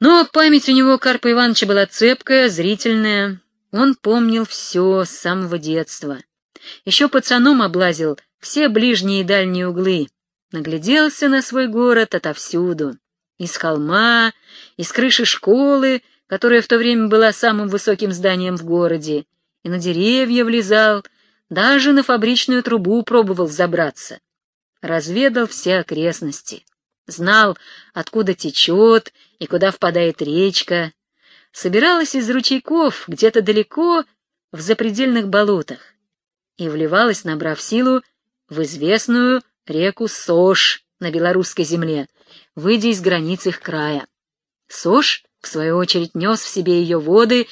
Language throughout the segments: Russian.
Но память у него Карпа Ивановича была цепкая, зрительная. Он помнил все с самого детства. Еще пацаном облазил все ближние и дальние углы, нагляделся на свой город отовсюду. Из холма, из крыши школы, которая в то время была самым высоким зданием в городе, и на деревья влезал, даже на фабричную трубу пробовал забраться. Разведал все окрестности. Знал, откуда течет и куда впадает речка. Собиралась из ручейков где-то далеко в запредельных болотах и вливалась, набрав силу, в известную реку Сош на белорусской земле, выйдя из границ их края. Сош, в свою очередь, нес в себе ее воды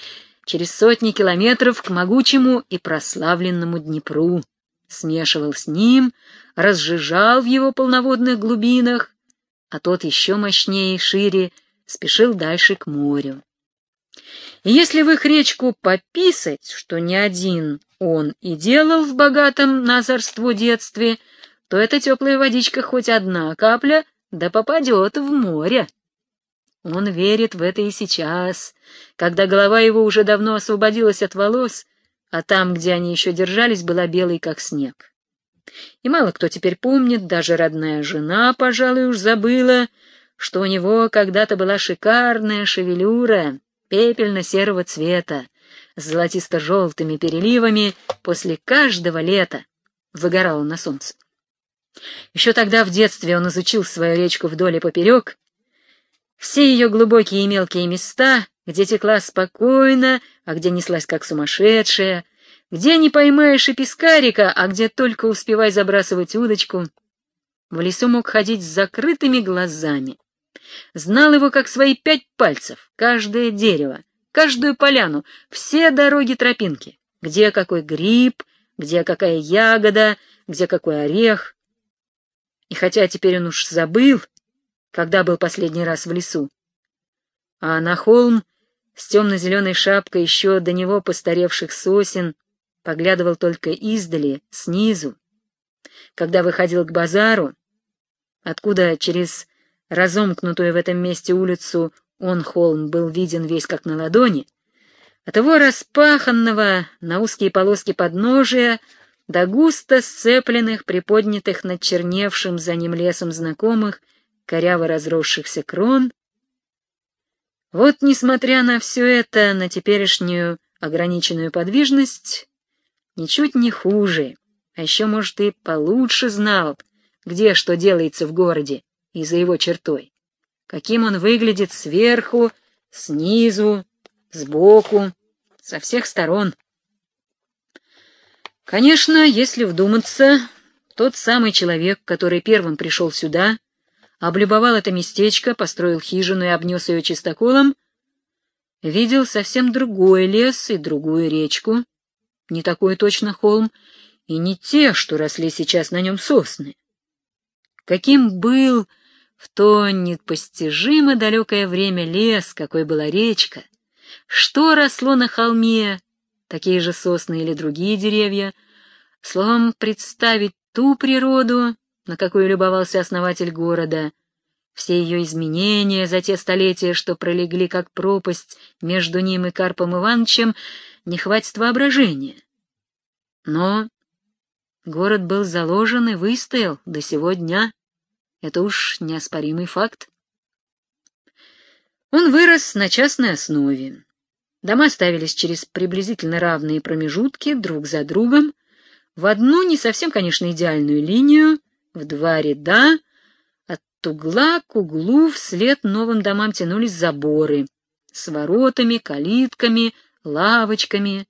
через сотни километров к могучему и прославленному Днепру, смешивал с ним, разжижал в его полноводных глубинах, а тот еще мощнее и шире спешил дальше к морю. И если в их речку пописать, что не один он и делал в богатом на озорство детстве, то эта теплая водичка хоть одна капля, да попадет в море. Он верит в это и сейчас, когда голова его уже давно освободилась от волос, а там, где они еще держались, была белой, как снег. И мало кто теперь помнит, даже родная жена, пожалуй, уж забыла, что у него когда-то была шикарная шевелюра пепельно-серого цвета, с золотисто-желтыми переливами после каждого лета выгорала на солнце. Еще тогда в детстве он изучил свою речку вдоль и поперек, все ее глубокие и мелкие места, где текла спокойно, а где неслась как сумасшедшая, где не поймаешь и пескарика, а где только успевай забрасывать удочку. В лесу мог ходить с закрытыми глазами. Знал его как свои пять пальцев, каждое дерево, каждую поляну, все дороги-тропинки, где какой гриб, где какая ягода, где какой орех. И хотя теперь он уж забыл, когда был последний раз в лесу, а на холм с темно-зеленой шапкой еще до него постаревших сосен поглядывал только издали, снизу. Когда выходил к базару, откуда через разомкнутую в этом месте улицу он, холм, был виден весь как на ладони, от его распаханного на узкие полоски подножия до густо сцепленных, приподнятых над черневшим за ним лесом знакомых, коряво разросшихся крон. Вот, несмотря на все это, на теперешнюю ограниченную подвижность, ничуть не хуже, а еще, может, и получше знал, где что делается в городе и за его чертой, каким он выглядит сверху, снизу, сбоку, со всех сторон. Конечно, если вдуматься, тот самый человек, который первым пришел сюда, облюбовал это местечко, построил хижину и обнес ее чистоколом, видел совсем другой лес и другую речку, не такой точно холм, и не те, что росли сейчас на нем сосны. Каким был в то непостижимо далекое время лес, какой была речка, что росло на холме, такие же сосны или другие деревья, словом, представить ту природу, на какую любовался основатель города, все ее изменения за те столетия, что пролегли как пропасть между ним и Карпом Ивановичем, не хватит воображения. Но город был заложен и выстоял до сего дня. Это уж неоспоримый факт. Он вырос на частной основе. Дома ставились через приблизительно равные промежутки друг за другом, в одну не совсем, конечно, идеальную линию, в два ряда, от угла к углу вслед новым домам тянулись заборы с воротами, калитками, лавочками.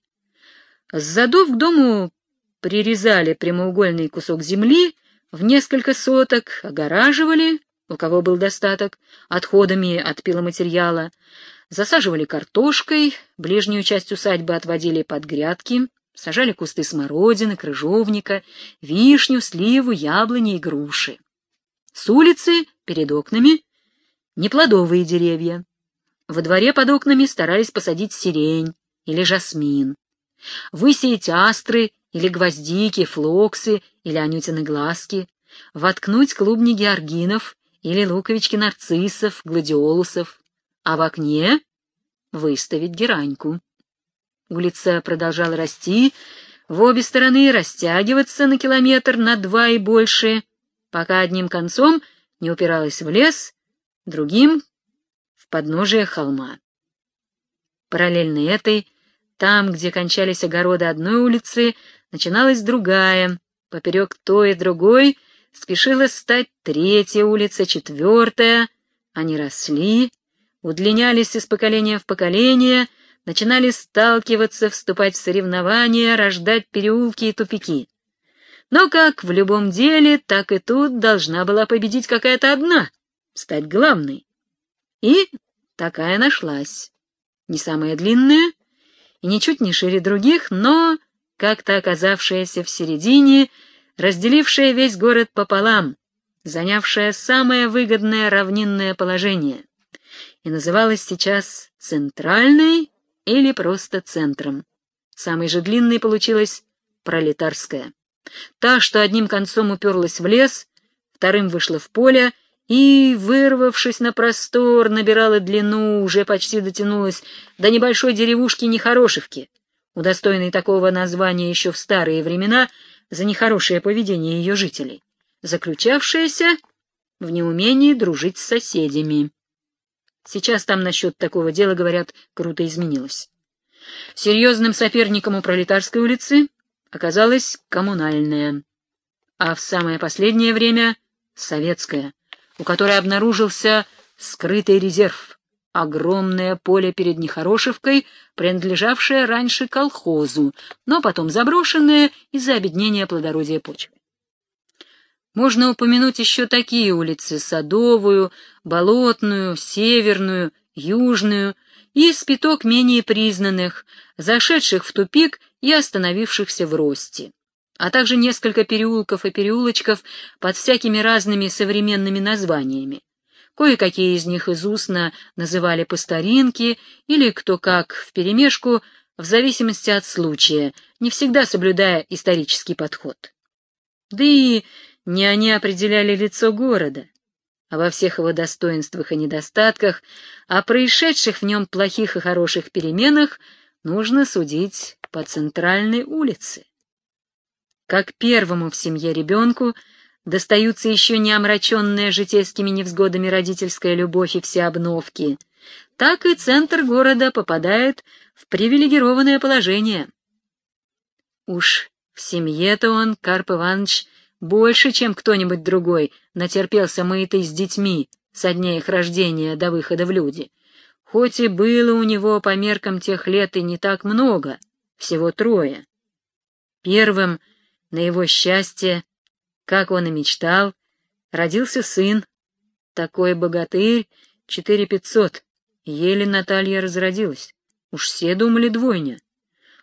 С задов к дому прирезали прямоугольный кусок земли в несколько соток, огораживали, у кого был достаток, отходами от пиломатериала, засаживали картошкой, ближнюю часть усадьбы отводили под грядки, сажали кусты смородины, крыжовника, вишню, сливу, яблони и груши. С улицы, перед окнами, неплодовые деревья. Во дворе под окнами старались посадить сирень или жасмин, высеять астры или гвоздики, флоксы или анютины глазки, воткнуть клубни георгинов или луковички нарциссов, гладиолусов, а в окне выставить гераньку. Улица продолжала расти, в обе стороны растягиваться на километр, на два и больше, пока одним концом не упиралась в лес, другим — в подножие холма. Параллельно этой, там, где кончались огороды одной улицы, начиналась другая, поперек той и другой спешила стать третья улица, четвертая. Они росли, удлинялись из поколения в поколение, начинали сталкиваться, вступать в соревнования, рождать переулки и тупики. Но как в любом деле, так и тут должна была победить какая-то одна, стать главной. И такая нашлась. Не самая длинная и ничуть не шире других, но как-то оказавшаяся в середине, разделившая весь город пополам, занявшая самое выгодное равнинное положение, и называлась сейчас Центральной или просто Центром. Самой же длинной получилась Пролетарская. Та, что одним концом уперлась в лес, вторым вышла в поле и, вырвавшись на простор, набирала длину, уже почти дотянулась до небольшой деревушки Нехорошевки, удостоенной такого названия еще в старые времена за нехорошее поведение ее жителей, заключавшееся в неумении дружить с соседями. Сейчас там насчет такого дела, говорят, круто изменилось. Серьезным соперником у Пролетарской улицы оказалась коммунальная, а в самое последнее время — советская, у которой обнаружился скрытый резерв, огромное поле перед Нехорошевкой, принадлежавшее раньше колхозу, но потом заброшенное из-за обеднения плодородия почвы. Можно упомянуть еще такие улицы — Садовую, Болотную, Северную, Южную и спиток менее признанных, зашедших в тупик и остановившихся в росте, а также несколько переулков и переулочков под всякими разными современными названиями. Кое-какие из них из устно называли по старинке или кто как вперемешку, в зависимости от случая, не всегда соблюдая исторический подход. Да и не они определяли лицо города, а во всех его достоинствах и недостатках, о происшедших в нем плохих и хороших переменах нужно судить по центральной улице. Как первому в семье ребенку достаются еще не омраченная житейскими невзгодами родительская любовь и все обновки, так и центр города попадает в привилегированное положение. Уж в семье-то он, Карп Иванович, больше, чем кто-нибудь другой, натерпелся мытый с детьми со дня их рождения до выхода в люди. Хоть и было у него по меркам тех лет и не так много, всего трое. Первым, на его счастье, как он и мечтал, родился сын, такой богатырь, четыре пятьсот. Еле Наталья разродилась. Уж все думали двойня.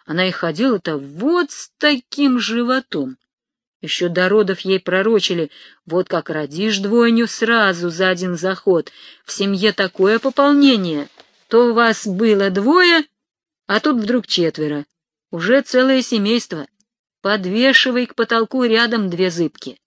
Она и ходила-то вот с таким животом. Еще до родов ей пророчили, вот как родишь двойню сразу за один заход, в семье такое пополнение, то у вас было двое, а тут вдруг четверо. Уже целое семейство. Подвешивай к потолку рядом две зыбки.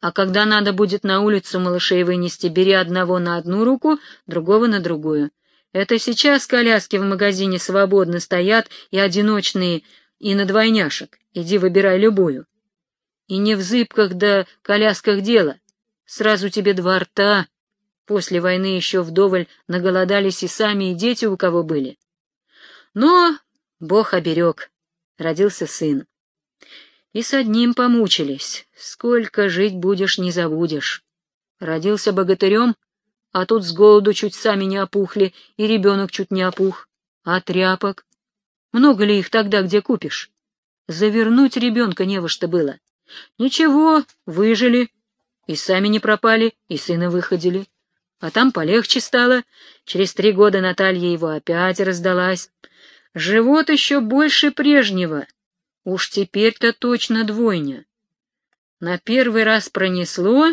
А когда надо будет на улицу малышей вынести, бери одного на одну руку, другого на другую. Это сейчас коляски в магазине свободно стоят и одиночные, и на двойняшек. Иди выбирай любую. И не в зыбках да колясках дело. Сразу тебе два рта. После войны еще вдоволь наголодались и сами, и дети у кого были. Но Бог оберег. Родился сын. И с одним помучились. Сколько жить будешь, не забудешь. Родился богатырем, а тут с голоду чуть сами не опухли, и ребенок чуть не опух. А тряпок? Много ли их тогда где купишь? Завернуть ребенка не во что было. Ничего, выжили. И сами не пропали, и сына выходили. А там полегче стало. Через три года Наталья его опять раздалась. Живот еще больше прежнего. Уж теперь-то точно двойня. На первый раз пронесло,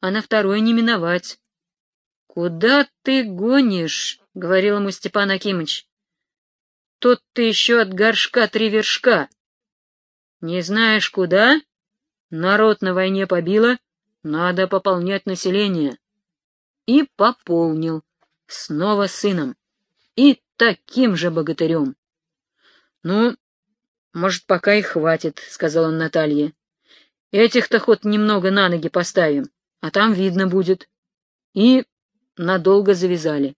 а на второй не миновать. — Куда ты гонишь? — говорил ему Степан Акимыч. — Тот ты еще от горшка три вершка. — Не знаешь, куда? Народ на войне побило, надо пополнять население. И пополнил. снова сыном. И таким же богатырем. — Ну, может, пока и хватит, — сказал он Наталье. — Этих-то хоть немного на ноги поставим, а там видно будет. И надолго завязали.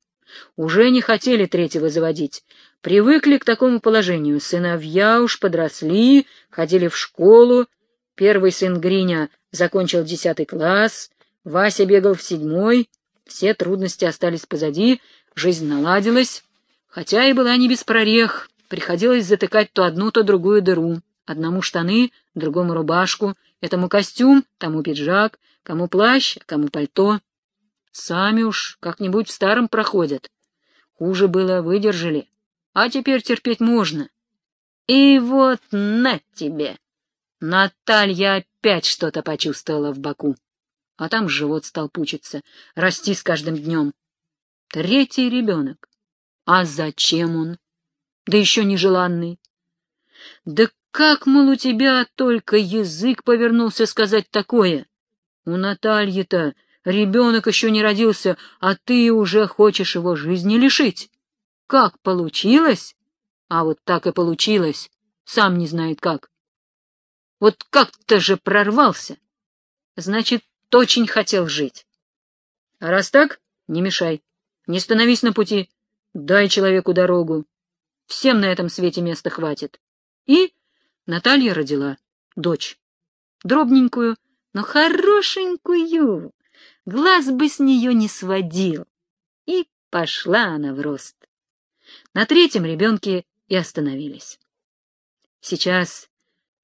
Уже не хотели третьего заводить. Привыкли к такому положению. Сыновья уж подросли, ходили в школу. Первый сын Гриня закончил десятый класс, Вася бегал в седьмой. Все трудности остались позади, жизнь наладилась, хотя и была не без прорех. Приходилось затыкать то одну, то другую дыру. Одному штаны, другому рубашку, этому костюм, тому пиджак, кому плащ, кому пальто. Сами уж как-нибудь в старом проходят. Хуже было, выдержали. А теперь терпеть можно. И вот на тебе! Наталья опять что-то почувствовала в боку. А там живот стал пучиться, расти с каждым днем. Третий ребенок. А зачем он? Да еще нежеланный. Да как, мол, у тебя только язык повернулся сказать такое? У Натальи-то Ребенок еще не родился, а ты уже хочешь его жизни лишить. Как получилось? А вот так и получилось. Сам не знает как. Вот как-то же прорвался. Значит, очень хотел жить. А раз так, не мешай. Не становись на пути. Дай человеку дорогу. Всем на этом свете места хватит. И Наталья родила дочь. Дробненькую, но хорошенькую глаз бы с нее не сводил. И пошла она в рост. На третьем ребенке и остановились. Сейчас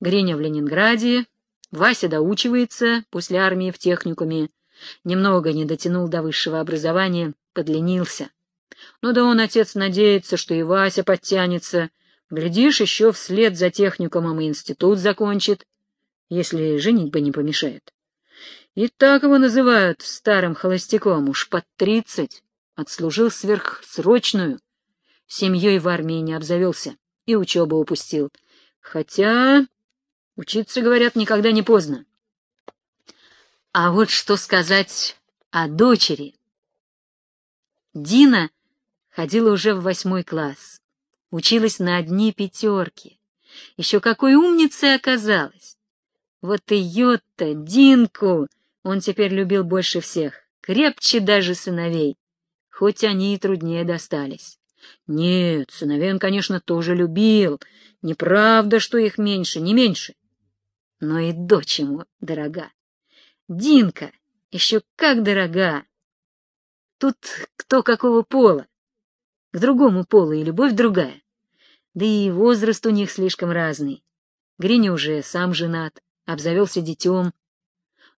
Гриня в Ленинграде, Вася доучивается после армии в техникуме, немного не дотянул до высшего образования, подленился. Ну да он, отец, надеется, что и Вася подтянется, глядишь, еще вслед за техникумом и институт закончит, если женитьба не помешает. И так его называют старым холостяком, уж под тридцать. Отслужил сверхсрочную. Семьей в армии не обзавелся и учебу упустил. Хотя учиться, говорят, никогда не поздно. А вот что сказать о дочери. Дина ходила уже в восьмой класс, училась на одни пятерки. Еще какой умницей оказалась. Вот ее-то, Динку, он теперь любил больше всех, крепче даже сыновей, хоть они и труднее достались. Нет, сыновей он, конечно, тоже любил, неправда, что их меньше, не меньше. Но и дочь ему дорога. Динка еще как дорога. Тут кто какого пола. К другому полу и любовь другая. Да и возраст у них слишком разный. Гриня уже сам женат, обзавелся детем.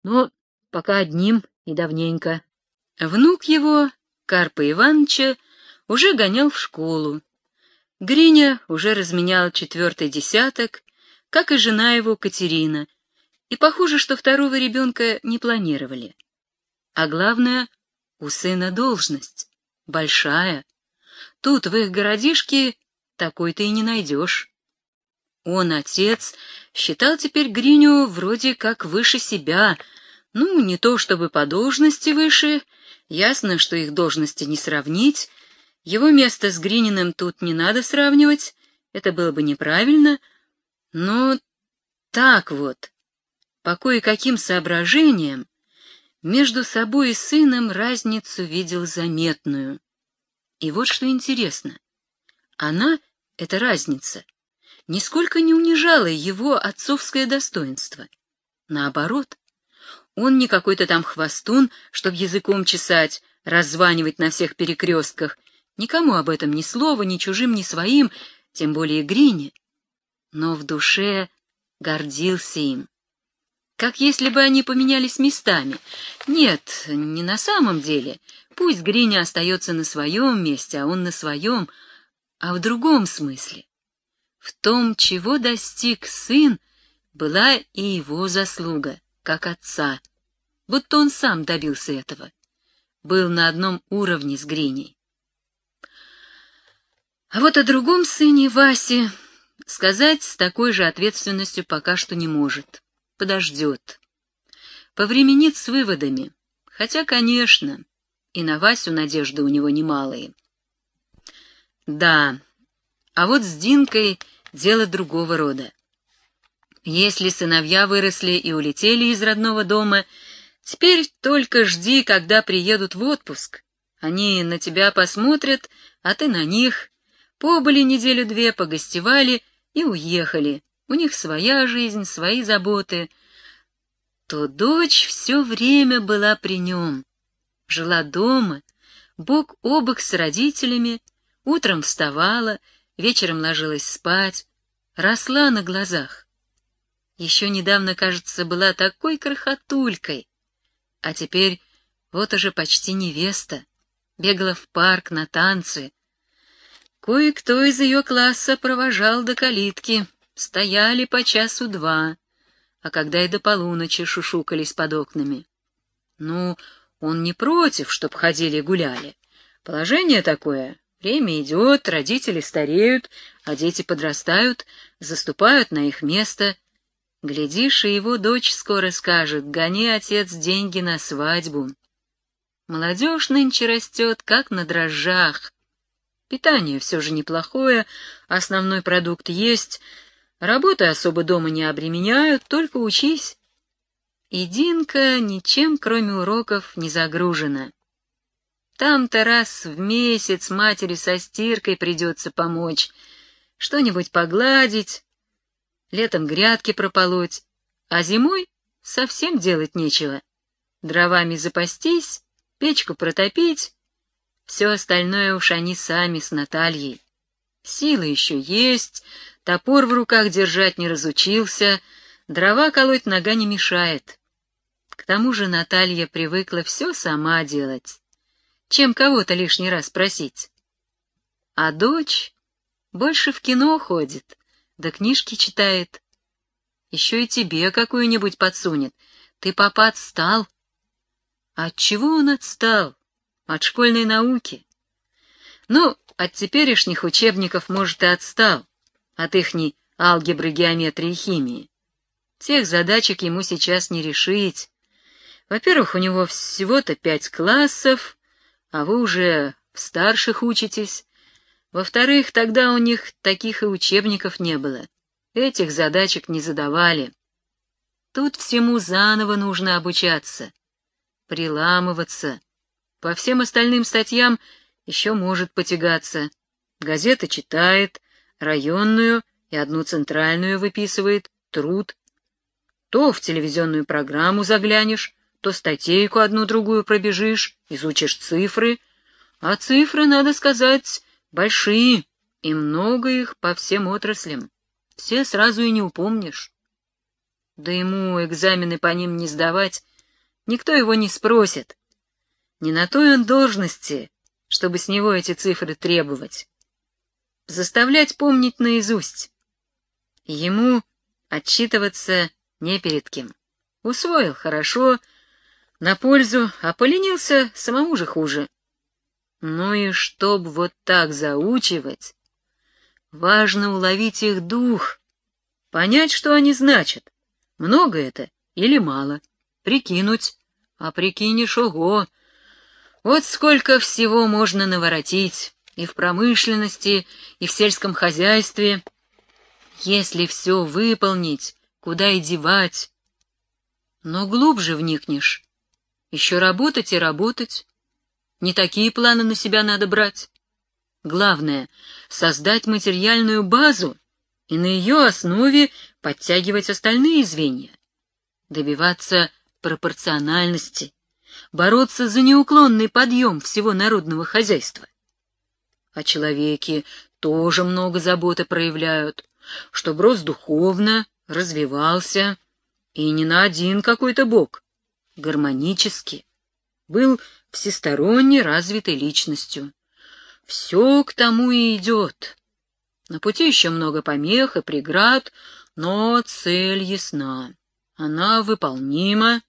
Но пока одним и давненько. Внук его, Карпа Ивановича, уже гонял в школу. Гриня уже разменял четвертый десяток, как и жена его Катерина, и похоже, что второго ребенка не планировали. А главное, у сына должность, большая. Тут, в их городишке, такой ты и не найдешь. Он, отец, считал теперь Гриню вроде как выше себя — ну, не то чтобы по должности выше, ясно, что их должности не сравнить, его место с Грининым тут не надо сравнивать, это было бы неправильно, но так вот, по кое-каким соображениям, между собой и сыном разницу видел заметную. И вот что интересно, она, эта разница, нисколько не унижала его отцовское достоинство. Наоборот, он не какой-то там хвостун, чтоб языком чесать, раззванивать на всех перекрестках. Никому об этом ни слова, ни чужим, ни своим, тем более Грине. Но в душе гордился им. Как если бы они поменялись местами. Нет, не на самом деле. Пусть Гриня остается на своем месте, а он на своем, а в другом смысле. В том, чего достиг сын, была и его заслуга как отца, будто он сам добился этого, был на одном уровне с Гриней. А вот о другом сыне Васе сказать с такой же ответственностью пока что не может, подождет. Повременит с выводами, хотя, конечно, и на Васю надежды у него немалые. Да, а вот с Динкой дело другого рода. Если сыновья выросли и улетели из родного дома, теперь только жди, когда приедут в отпуск. Они на тебя посмотрят, а ты на них. Побыли неделю-две, погостевали и уехали. У них своя жизнь, свои заботы. То дочь все время была при нем. Жила дома, бок о бок с родителями, утром вставала, вечером ложилась спать, росла на глазах. Еще недавно, кажется, была такой крохотулькой, а теперь вот уже почти невеста, бегала в парк на танцы. Кое-кто из ее класса провожал до калитки, стояли по часу два, а когда и до полуночи шушукались под окнами. Ну, он не против, чтоб ходили и гуляли. Положение такое, время идет, родители стареют, а дети подрастают, заступают на их место. Глядишь, и его дочь скоро скажет, гони, отец, деньги на свадьбу. Молодежь нынче растет, как на дрожжах. Питание все же неплохое, основной продукт есть, работы особо дома не обременяют, только учись. И Динка ничем, кроме уроков, не загружена. Там-то раз в месяц матери со стиркой придется помочь, что-нибудь погладить, летом грядки прополоть, а зимой совсем делать нечего. Дровами запастись, печку протопить, все остальное уж они сами с Натальей. Силы еще есть, топор в руках держать не разучился, дрова колоть нога не мешает. К тому же Наталья привыкла все сама делать, чем кого-то лишний раз просить. А дочь больше в кино ходит, да книжки читает. Еще и тебе какую-нибудь подсунет. Ты, папа, отстал. От чего он отстал? От школьной науки. Ну, от теперешних учебников, может, и отстал. От ихней алгебры, геометрии и химии. Всех задачек ему сейчас не решить. Во-первых, у него всего-то пять классов, а вы уже в старших учитесь. Во-вторых, тогда у них таких и учебников не было. Этих задачек не задавали. Тут всему заново нужно обучаться, приламываться. По всем остальным статьям еще может потягаться. Газета читает, районную и одну центральную выписывает, труд. То в телевизионную программу заглянешь, то статейку одну-другую пробежишь, изучишь цифры. А цифры, надо сказать, Большие, и много их по всем отраслям. Все сразу и не упомнишь. Да ему экзамены по ним не сдавать, никто его не спросит. Не на той он должности, чтобы с него эти цифры требовать. Заставлять помнить наизусть. Ему отчитываться не перед кем. Усвоил хорошо, на пользу, а поленился самому же хуже. Ну и чтоб вот так заучивать, важно уловить их дух, понять, что они значат, много это или мало, прикинуть, а прикинешь, ого, вот сколько всего можно наворотить и в промышленности, и в сельском хозяйстве, если все выполнить, куда и девать. Но глубже вникнешь, еще работать и работать, не такие планы на себя надо брать. Главное — создать материальную базу и на ее основе подтягивать остальные звенья. Добиваться пропорциональности, бороться за неуклонный подъем всего народного хозяйства. А человеки тоже много заботы проявляют, чтобы рос духовно, развивался, и не на один какой-то бок, гармонически, был всесторонне развитой личностью. Все к тому и идет. На пути еще много помех и преград, но цель ясна. Она выполнима,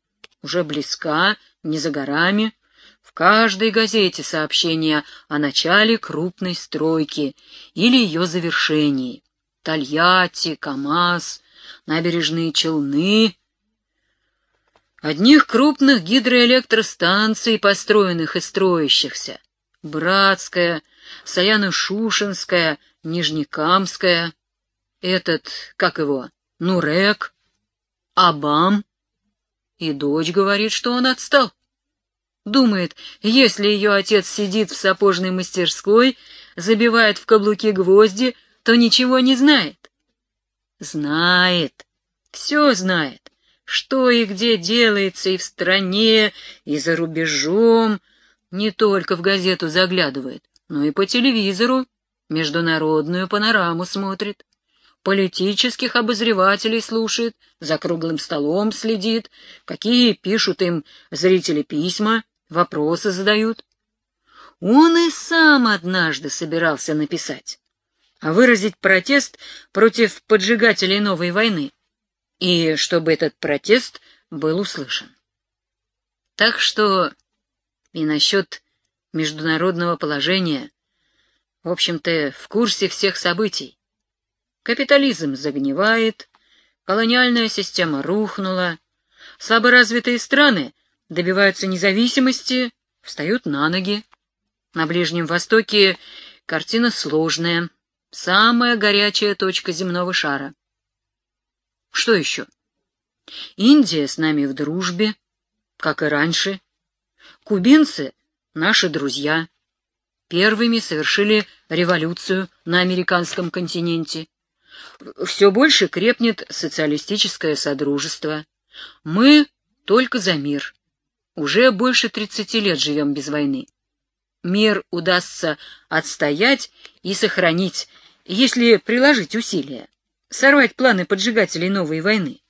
уже близка, не за горами. В каждой газете сообщение о начале крупной стройки или ее завершении. Тольятти, КамАЗ, набережные Челны. Одних крупных гидроэлектростанций, построенных и строящихся. Братская, Саяно-Шушенская, Нижнекамская, этот, как его, Нурек, Абам. И дочь говорит, что он отстал. Думает, если ее отец сидит в сапожной мастерской, забивает в каблуки гвозди, то ничего не знает. Знает, все знает, что и где делается и в стране, и за рубежом, не только в газету заглядывает, но и по телевизору, международную панораму смотрит, политических обозревателей слушает, за круглым столом следит, какие пишут им зрители письма, вопросы задают. Он и сам однажды собирался написать, а выразить протест против поджигателей новой войны, и чтобы этот протест был услышан. Так что и насчет международного положения, в общем-то, в курсе всех событий. Капитализм загнивает, колониальная система рухнула, слаборазвитые страны добиваются независимости, встают на ноги. На Ближнем Востоке картина сложная, самая горячая точка земного шара. Что еще? Индия с нами в дружбе, как и раньше. Кубинцы — наши друзья. Первыми совершили революцию на американском континенте. Все больше крепнет социалистическое содружество. Мы только за мир. Уже больше тридцати лет живем без войны. Мир удастся отстоять и сохранить, если приложить усилия, сорвать планы поджигателей новой войны,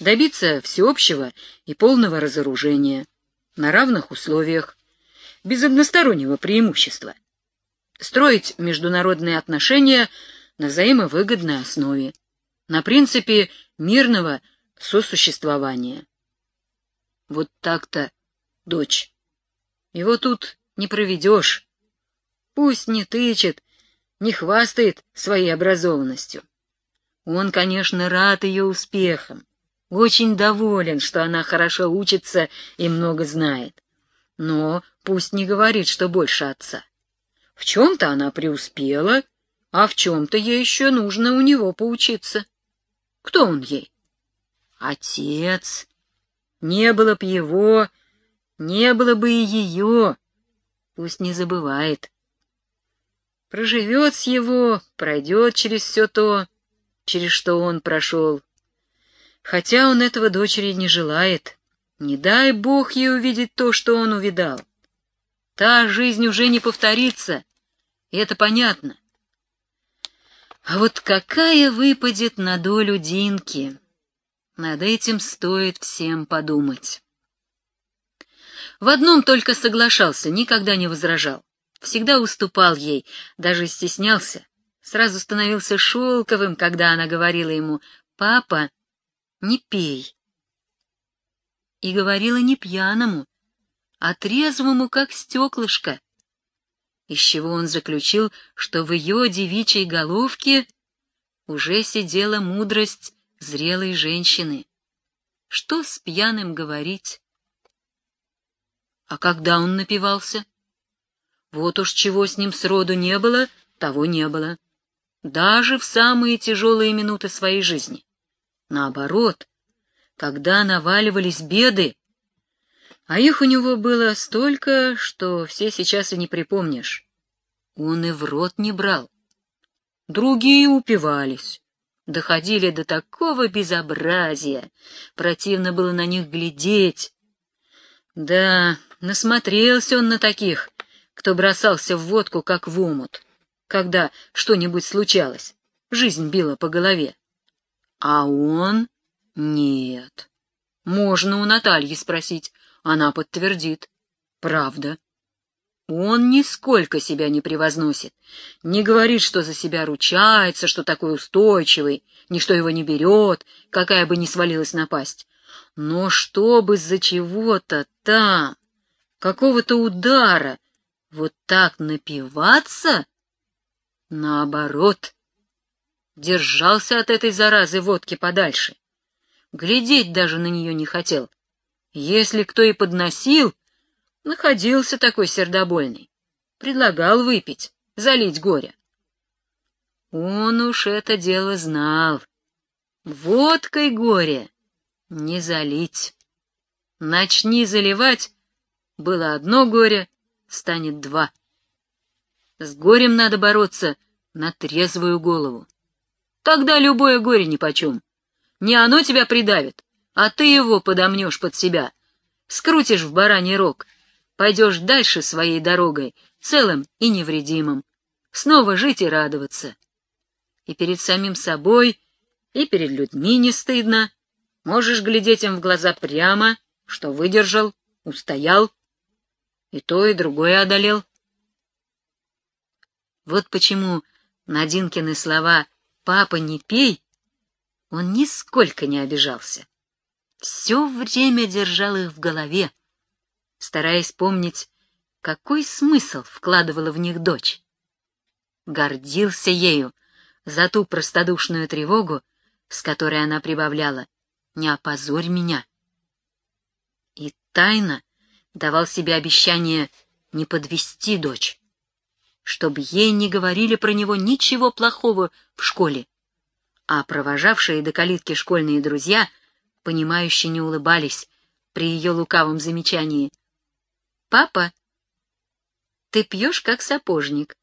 добиться всеобщего и полного разоружения на равных условиях, без одностороннего преимущества, строить международные отношения на взаимовыгодной основе, на принципе мирного сосуществования. Вот так-то, дочь. Его тут не проведешь. Пусть не тычет, не хвастает своей образованностью. Он, конечно, рад ее успехам, очень доволен, что она хорошо учится и много знает. Но пусть не говорит, что больше отца. В чем-то она преуспела, а в чем-то ей еще нужно у него поучиться. Кто он ей? Отец. Не было б его, не было бы и ее. Пусть не забывает. Проживет с его, пройдет через все то, через что он прошел. Хотя он этого дочери не желает. Не дай Бог ей увидеть то, что он увидал. Та жизнь уже не повторится, и это понятно. А вот какая выпадет на долю Динки? Над этим стоит всем подумать. В одном только соглашался, никогда не возражал. Всегда уступал ей, даже стеснялся. Сразу становился шелковым, когда она говорила ему «Папа, не пей». И говорила не пьяному, а трезвому, как стеклышко, из чего он заключил, что в ее девичьей головке уже сидела мудрость зрелой женщины. Что с пьяным говорить? А когда он напивался? Вот уж чего с ним сроду не было, того не было. Даже в самые тяжелые минуты своей жизни. Наоборот, когда наваливались беды, а их у него было столько, что все сейчас и не припомнишь. Он и в рот не брал. Другие упивались, доходили до такого безобразия, противно было на них глядеть. Да, насмотрелся он на таких, кто бросался в водку, как в омут, когда что-нибудь случалось, жизнь била по голове. А он — нет. Можно у Натальи спросить, она подтвердит. Правда. Он нисколько себя не превозносит, не говорит, что за себя ручается, что такой устойчивый, ничто его не берет, какая бы ни свалилась напасть. Но чтобы за чего-то там, какого-то удара, вот так напиваться? Наоборот, держался от этой заразы водки подальше. Глядеть даже на нее не хотел, Если кто и подносил, находился такой сердобольный, предлагал выпить, залить горе. Он уж это дело знал. Водкой горе не залить. Начни заливать, было одно горе, станет два. С горем надо бороться на трезвую голову. Тогда любое горе нипочем. Не оно тебя придавит, а ты его подомнешь под себя, скрутишь в бараний рог, пойдешь дальше своей дорогой, целым и невредимым, снова жить и радоваться. И перед самим собой, и перед людьми не стыдно, можешь глядеть им в глаза прямо, что выдержал, устоял, и то, и другое одолел. Вот почему Надинкины слова «папа, не пей» он нисколько не обижался. Все время держал их в голове, стараясь помнить, какой смысл вкладывала в них дочь. Гордился ею за ту простодушную тревогу, с которой она прибавляла «Не опозорь меня». И тайно давал себе обещание не подвести дочь чтобы ей не говорили про него ничего плохого в школе. А провожавшие до калитки школьные друзья, понимающе не улыбались при ее лукавом замечании. «Папа, ты пьешь, как сапожник.